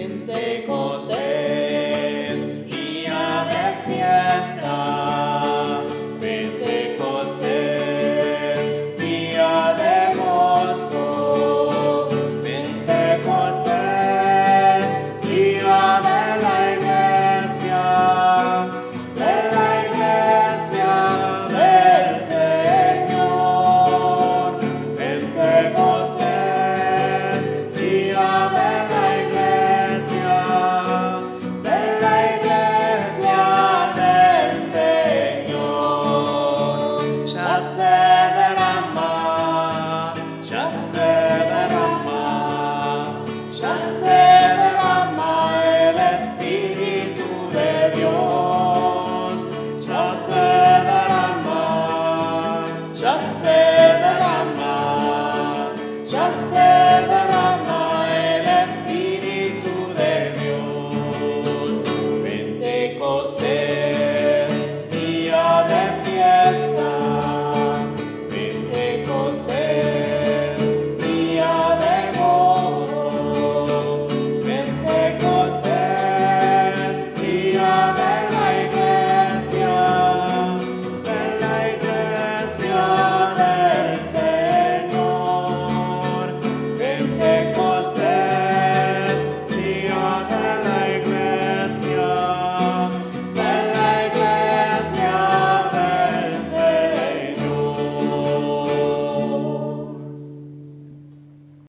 Pentecostés, día de fiesta.